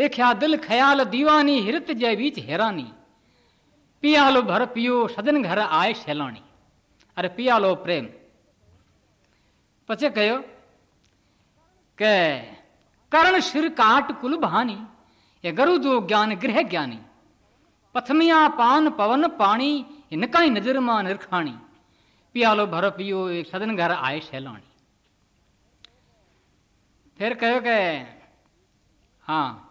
देखा दिल ख्याल दीवानी, हिरत जय बीच हैरानी। पियालो भर पियो सदन घर आए सैलानी। अरे पियालो प्रेम। पचे कहो के कर्ण सिर काट कुल भानी ये गरु जो ज्ञान गृह ज्ञानी। पथमिया पान पवन पानी इनका ही नज़र माँ निरखाणी पियालो भर पियो एक सदन घर आए सैलानी। फिर कहो के हाँ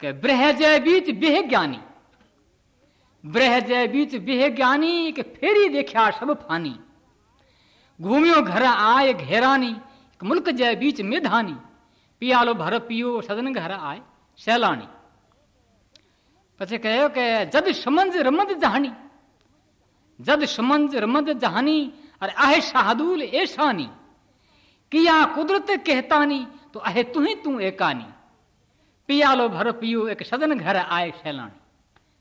के ब्रह जय बीच बेह ज्ञानी ब्रह जय बीच बेह ज्ञानी के फेरी देखा सब फानी घूमियो घर आए घेरानी मुल्क जय बीच में धानी पियालो भर पियो सदन घर आए सैलानी પછી કહ્યો કે જદ સમંજ રમદ જહાની जद समंज रमद जहानी और आहे शाहदूल ऐशानी किया कुदरत कहतानी तो आहे तू ही तू एकानी पियालो भर पियो एक सदन घर आए सैलानी।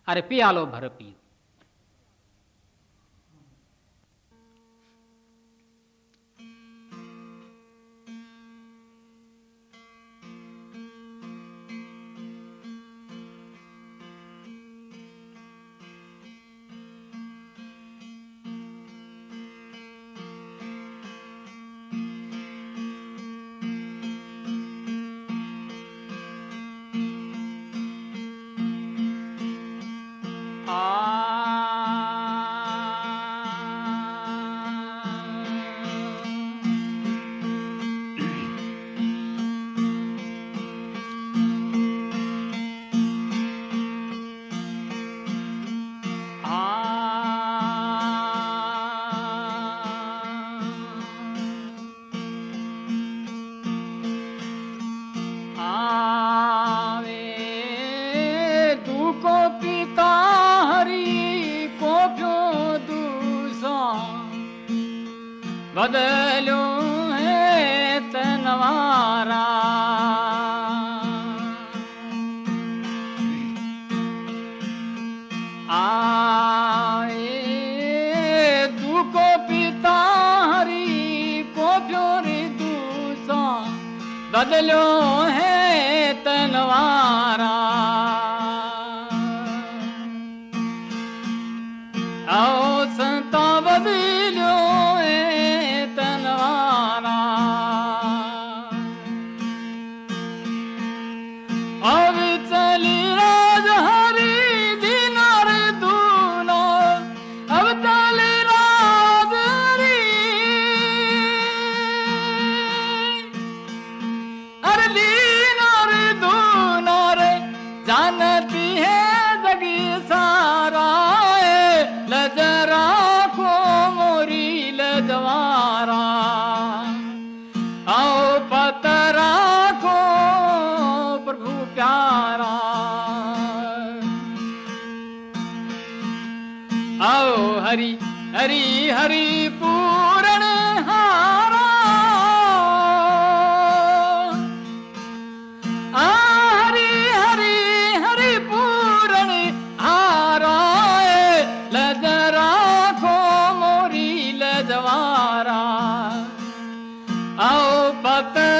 अरे पियालो भर पियो।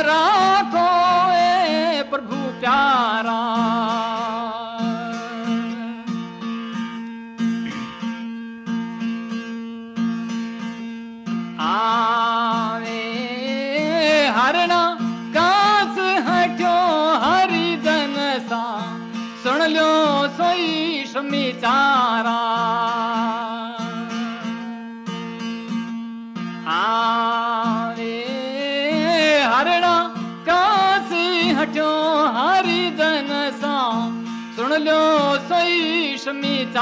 रा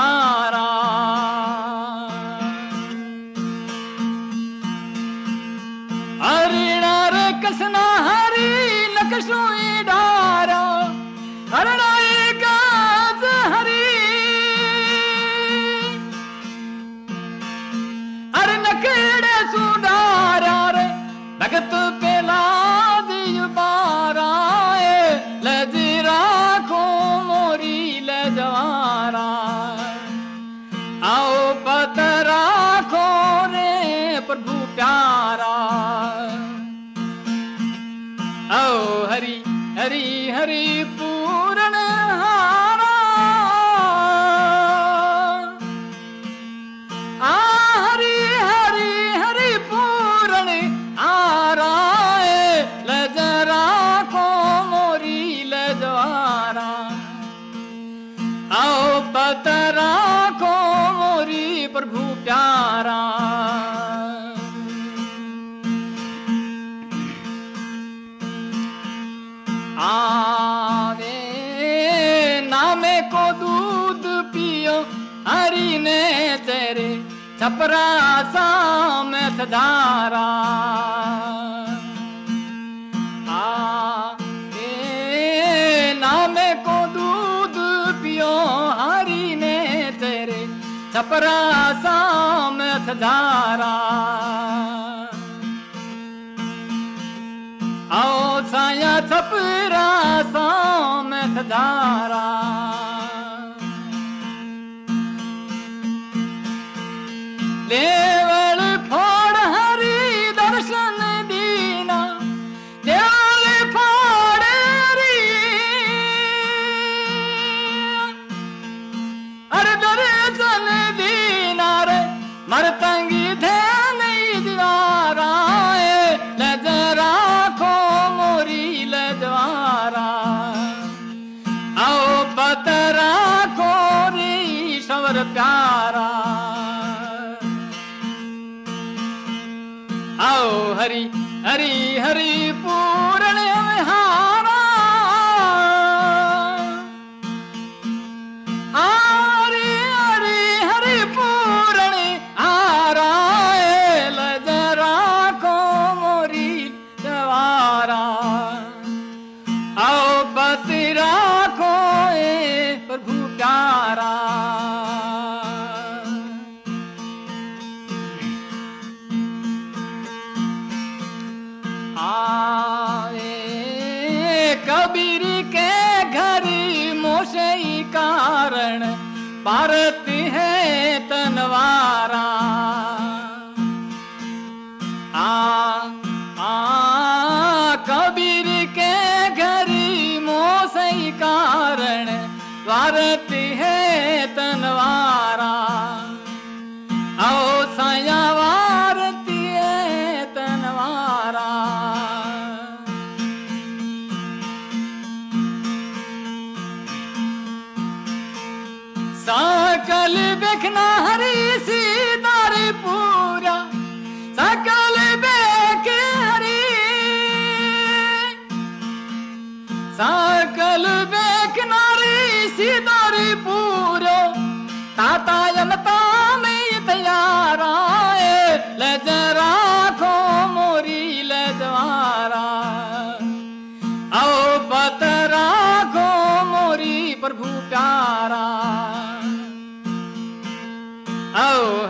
தாரா ஹரிணர கிருஷ்ணா ஹரி லக்ஷ்மி டாரா ஹரணாய காஜ ஹரி. அரண கேட சுடாரா நகத்து Hare छपरा सा में सधारा आ नाम को दूध पियो हरी ने तेरे। छपरा सा में सधारा आओ साया छपरा सा में सधारा आओ हरी हरी हरी पूर्ण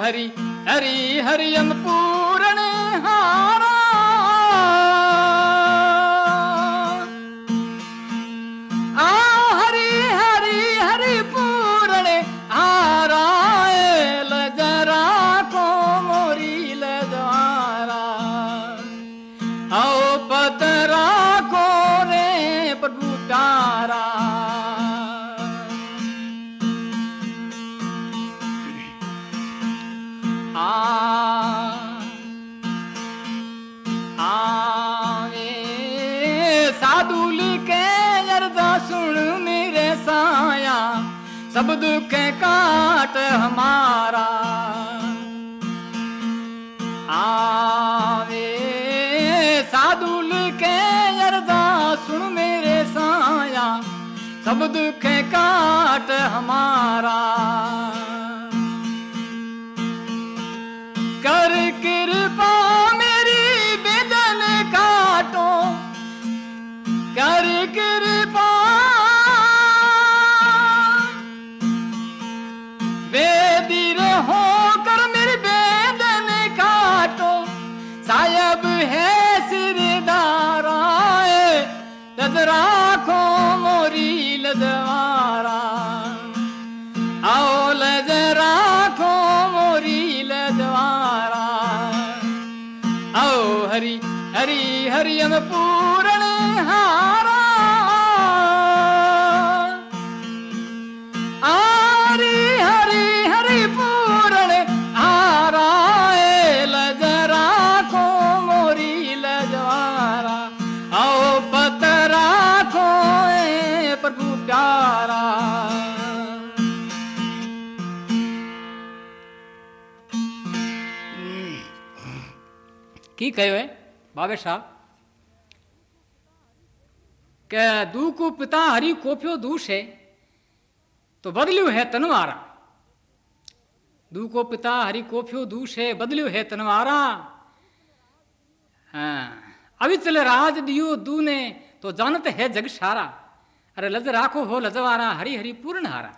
Hari Hari Hari हमारा आवे। साधुल के अरदा सुन मेरे साया सब दुख काट हमारा। हरि हरि हरियम पूरण की कहो है? बाबे साहब, के दू को पिता हरि कोफ्यो दूष है तो बदल्यू है तनवारा। दू को पिता हरि कोफ्यो दूष है, बदल्यू है तनवारा। हाँ अविचल राज दियो दू ने तो जानत है जग सारा। अरे लज राखो हो लजवारा, हरि हरि पूर्ण हारा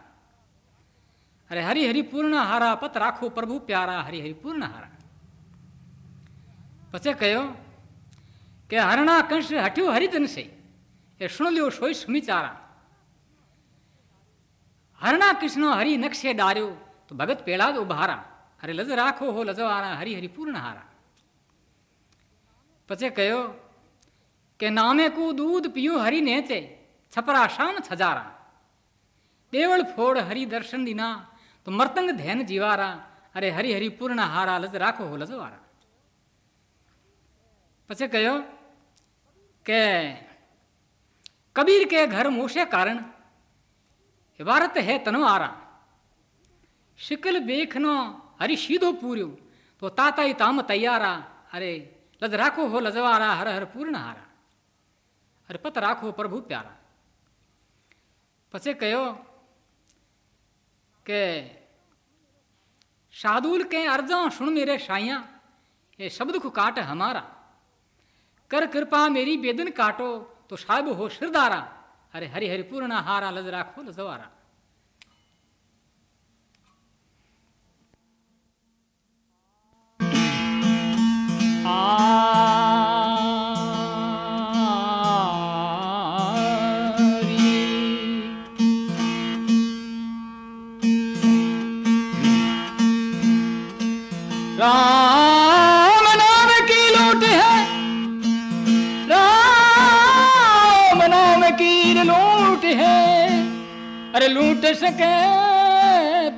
अरे हरि हरि पूर्ण हारा पत राखो प्रभु प्यारा, हरि हरि पूर्ण हारा પછી કહ્યો કે હરણા કંશ હઠ્યું હરિજન છે એ સુણલ્યો સોય સુમિચારા હરણા કૃષ્ણ હરિ નક્ષે ડાર્યો તો ભગત પેલા જ ઉભારા અરે લજ રાખો હો લજવારા હરિ હરિ પૂર્ણ હારા પછી કહ્યો કે નામે કુ દૂધ પીયું હરિ નેચે છપરા શામ છજારા દેવળ ફોડ હરિ દર્શન દીના તો મર્તંગ ધ્યાન જીવારા અરે હરિ હરિ પૂર્ણ હારા લજ રાખો હો લજવારા પછી કહ્યો કે કબીર કે ઘર મોશે કારણ ભારત હે તનવારા શિકલ બેખનો હરી સીધો પૂર્યો તો તાતાઈ તામ તૈયારા અરે લજ રાખો હો લજવારા હર હર પૂર્ણ હારા અરે પત રાખો પ્રભુ પ્યારા પછી કહ્યો કે શાદુલ કે અરજા સુણ મેરે સાયા એ શબ્દ કો કાટ હમારા कर कृपा मेरी बेदन काटो तो साहब हो सिरदारा अरे हरि हरि पूर्ण हारा लज राखो लजवारा राम अरे लूट सके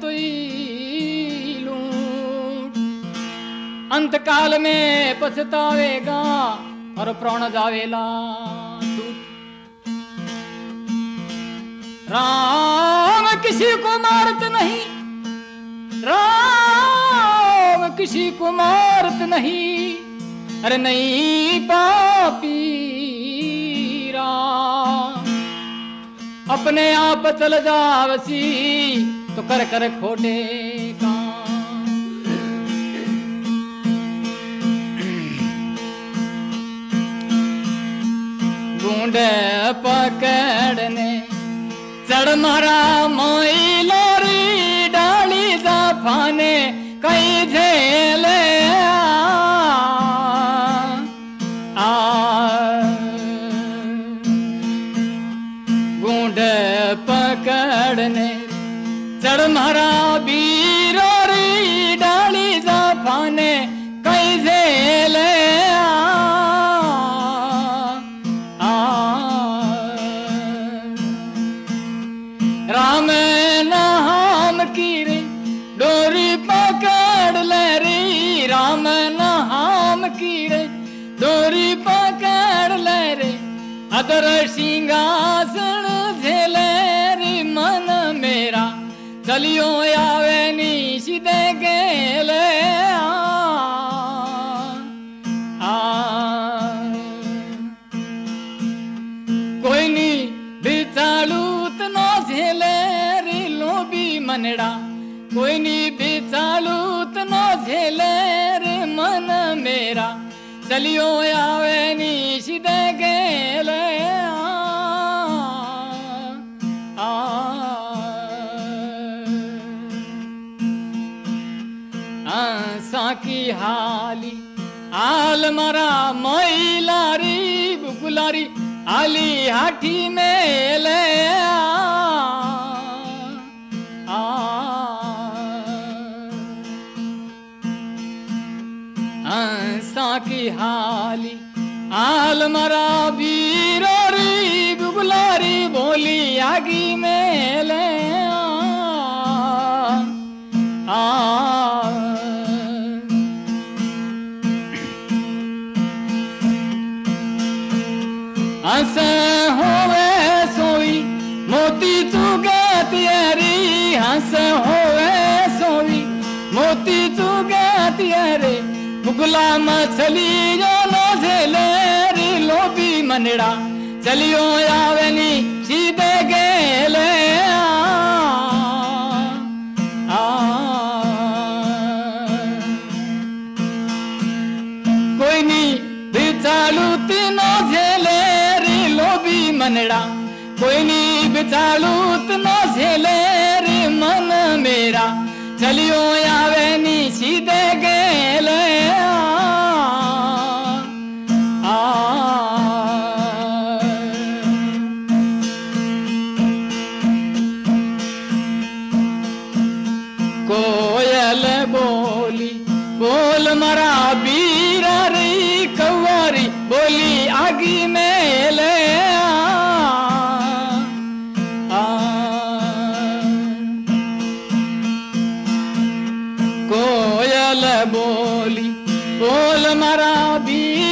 तो लूट। अंत काल में पछतावेगा और प्राण जावेला राम किसी को मारत नहीं, राम किसी को मारत नहीं। अरे नहीं पापी अपने आप चल जावसी तो कर कर खोटे काम बूंद पकड़ने चढ़ मारा मोई लोरी डाली जाफाने कई झेले पकड़ने चढ़ मारा बीरोरी डाली जाफाने कई झेले आ राम डोरी पकड़ ले राम नाम डोरी पकड़ ले अदर सिंहासन चलियो आवे नी सीधे गेले कोई नी बिचालूत नो झेले रे लोबी मनड़ा। कोई नी बिचालूत नो झेले रे मन मेरा। चलियो आवे नी सीधे गेले हाली। आल मरा मैलारी बुकुलारी आली हाठी मेले की हाली। आल मरा बीरोरी बुकुलारी बोली आगी में ले आ, आ। हंस होवे सोरी। मोती चुगती रे मुगला मछली जो लो झेले रे लोबी मनड़ा। चलियो आवेनी सीधे गेले कोई नी बिचालू तीनो झेले रे लोबी मनड़ा। कोई नी बिचालू तीनो झेले मेरा चलियो आवे नी सीधे गेल। बोली बोल मरा बी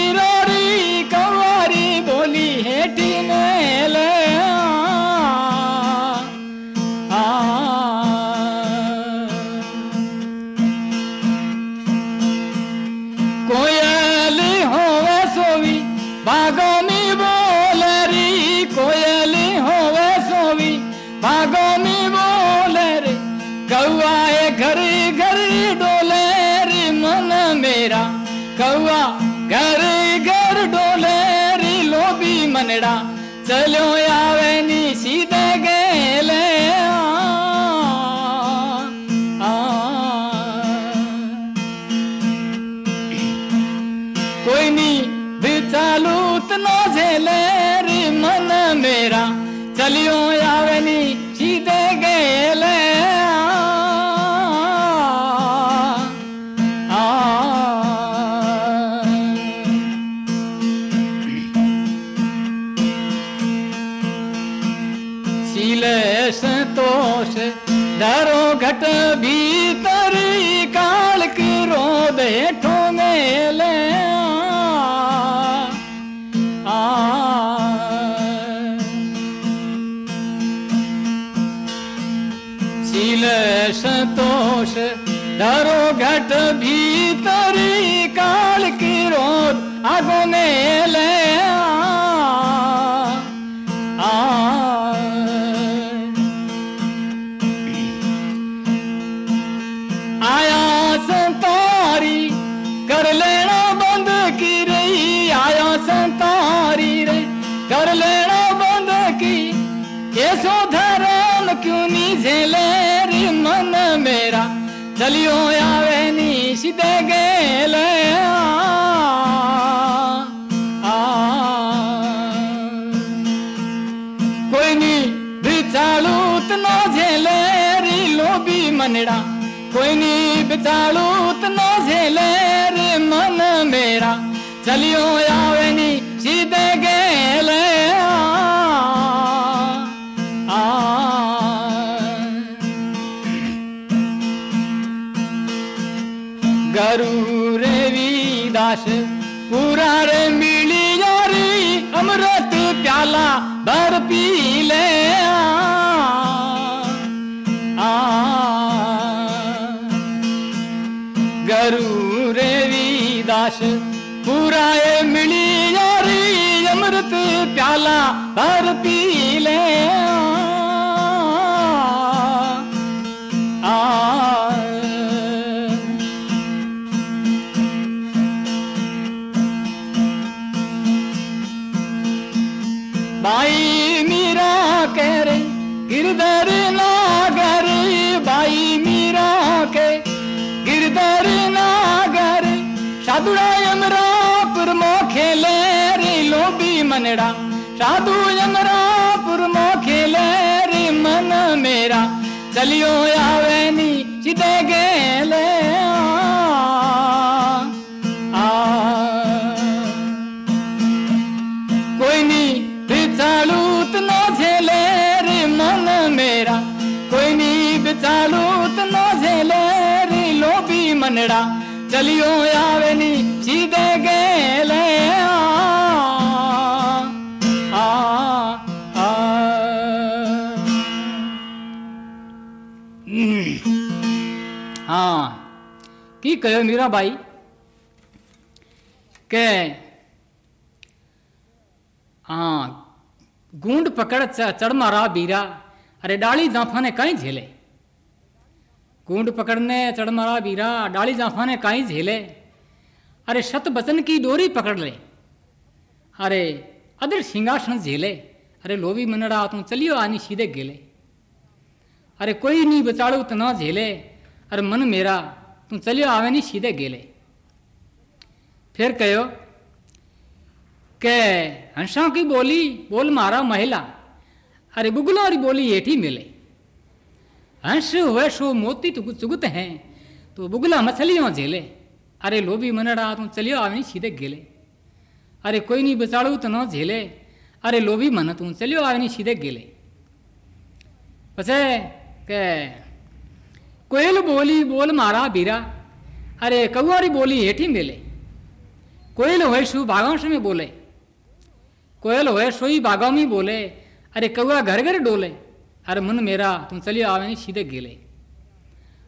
चलियो आवे नी सीधे गेले कोई नी बिचालू तनो झेले री लोबी मनड़ा। कोई नी बिचालू तनो झेले रे मन मेरा। चलियो आवे नी पास पूरा रे मिली यारी अमृत प्याला भर पी ले आ, आ, गरु रे पूरा मिली यारी अमृत प्याला भर पी ले आ, की कहो मीरा भाई। के हाँ गूंड पकड़ चढ़ मारा बीरा। अरे डाली जाफा ने कहीं झेले। कूंड पकड़ने, चढ़ मारा बीरा, डाली जाफा ने कहीं झेले। अरे शत बचन की डोरी पकड़ ले। अरे अदर सिंहासन झेले। अरे लोभी मनड़ा, तू चलियो आनी सीधे गेले। अरे कोई नहीं बचाड़ू तो ना झेले। अरे मन मेरा तू चलियो, आवे नहीं, सीधे गेले। फिर कहो के हंसा की बोली, बोल मारा महिला। अरे बुगलोरी बोली एठी मिले। हंस हुए सो मोती चुगत हैं तो बुगला मछलियों झेले। अरे, लोभी मनड़ा तू चलियो, आवे नहीं, सीधे गेले। अरे, कोई नहीं बचाड़ू तो न झेले। अरे, लोभी मन तू चलियो, आवे नहीं, सीधे गेले। पछे, के कोयल बोली, बोल मारा बीरा। अरे, कौआरी बोली, हेठी मिले। कोयल होए शु बागांश में बोले। कोयल होए सोई बागाओं में बोले। अरे, कौआ घर घर डोले। अरे, मन मेरा, तुम चलियो आवे सीधे गेले।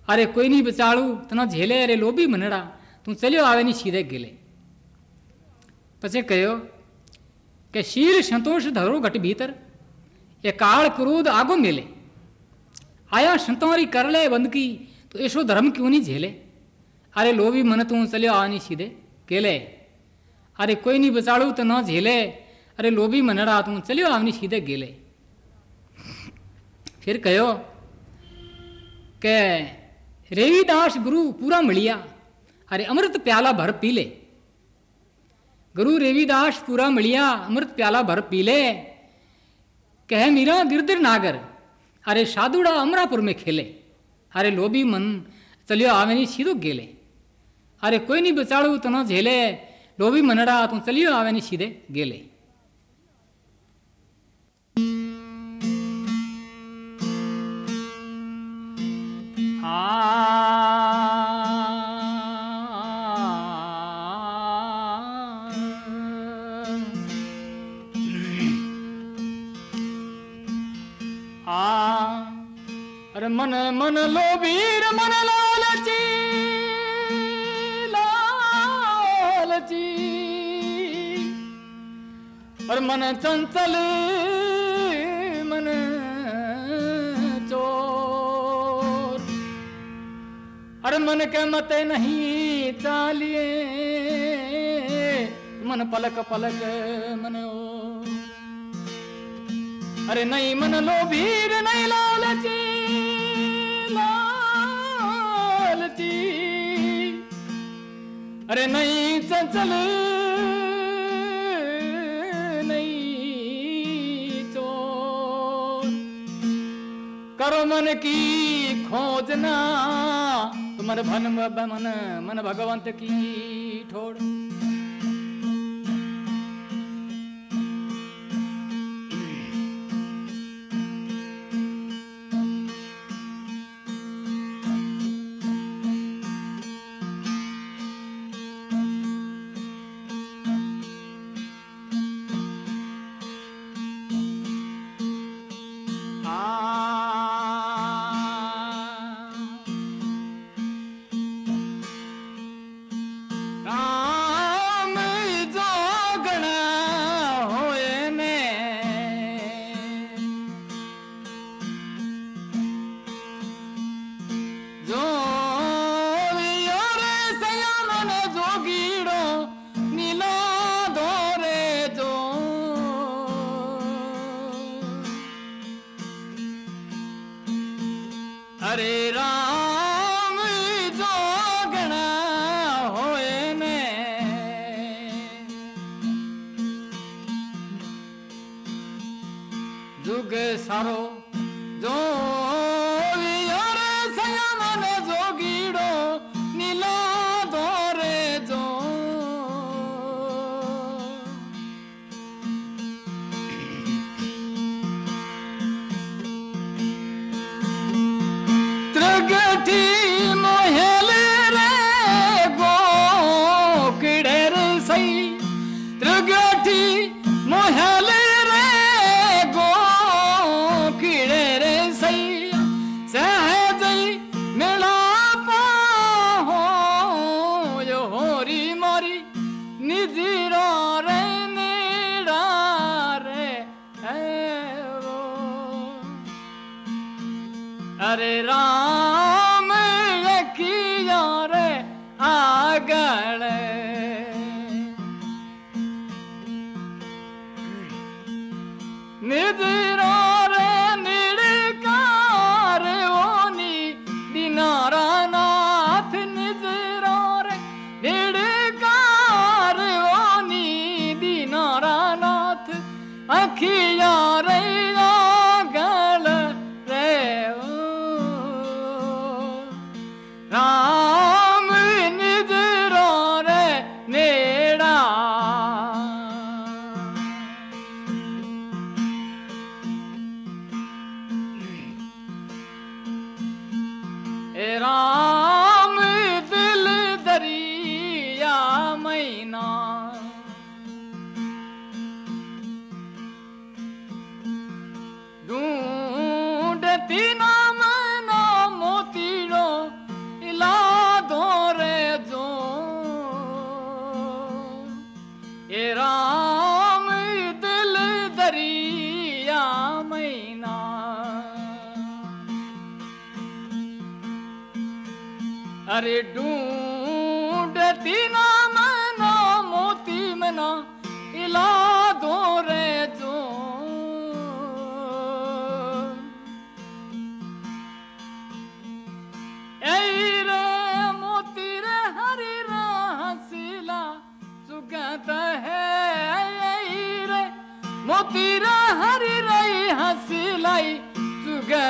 अरे, कोई नहीं बचाड़ू तना झेले, अरे, लोभी मनड़ा। तुम चलियो आवे नहीं, सीधे गेले। पछे कहो के शीर संतोष धरो घट भीतर। ये काल क्रोध आगो मिले। आया संतोरी कर ले बंद की तो ऐसो धर्म क्यों नहीं झेले? अरे लोभी मन तू चलियो आवे नहीं सीधे गेले अरे कोई नहीं बचाड़ू तो न झेले। अरे लोभी मनड़ा तू चलियो आवे नहीं सीधे गेले फिर कहो के रेवीदास गुरु पूरा मिलिया। अरे अमृत प्याला भर पी ले। गुरु रेवीदास पूरा मिलिया, अमृत प्याला भर पी ले। कह मीरा गिरदिर नागर अरे साधुड़ा अमरापुर में खेले अरे लोभी मन चलियो आवे नहीं सीधो गेले अरे कोई नहीं बचाड़ू तो न झेले लोभी मनड़ा तू चलियो आवे नहीं सीधे गेले मन मन लोभीर मन लालची लालची और मन चंचल, मन चोर। अरे मन के मते नहीं चालिए, मन पलक पलक, मन ओ। अरे नहीं मन लोभीर नहीं लालची लालची। अरे नहीं, चंचल। नहीं करो मन की खोजना तो मन भन मन मन भगवंत की ठोड़ 啊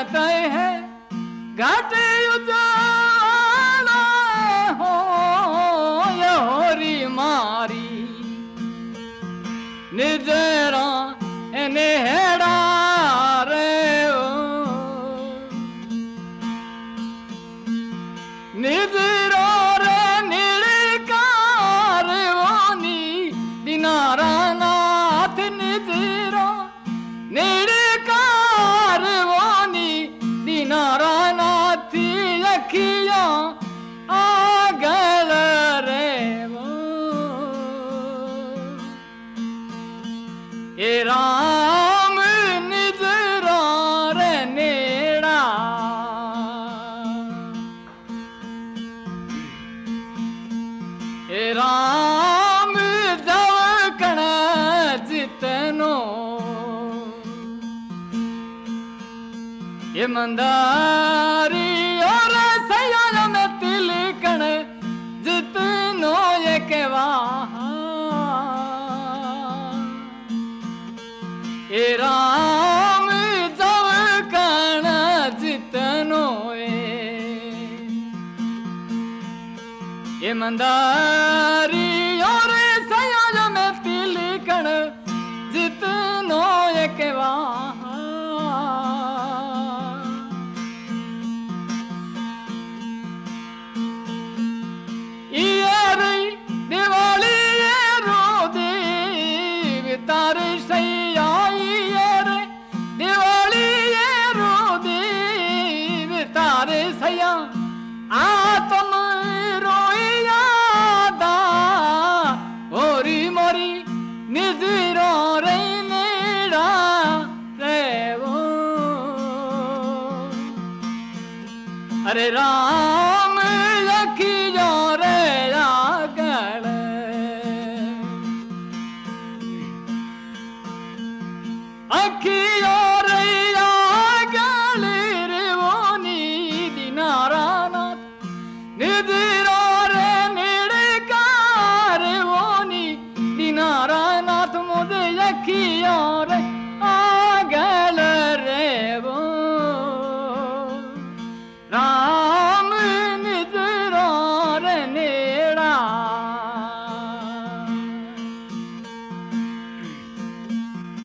घाटाएँ हैं घाटे ईमानदारी और सयाल में तिलकण जितनो ये केवा ए राम जब कण जितनो ईमानदारी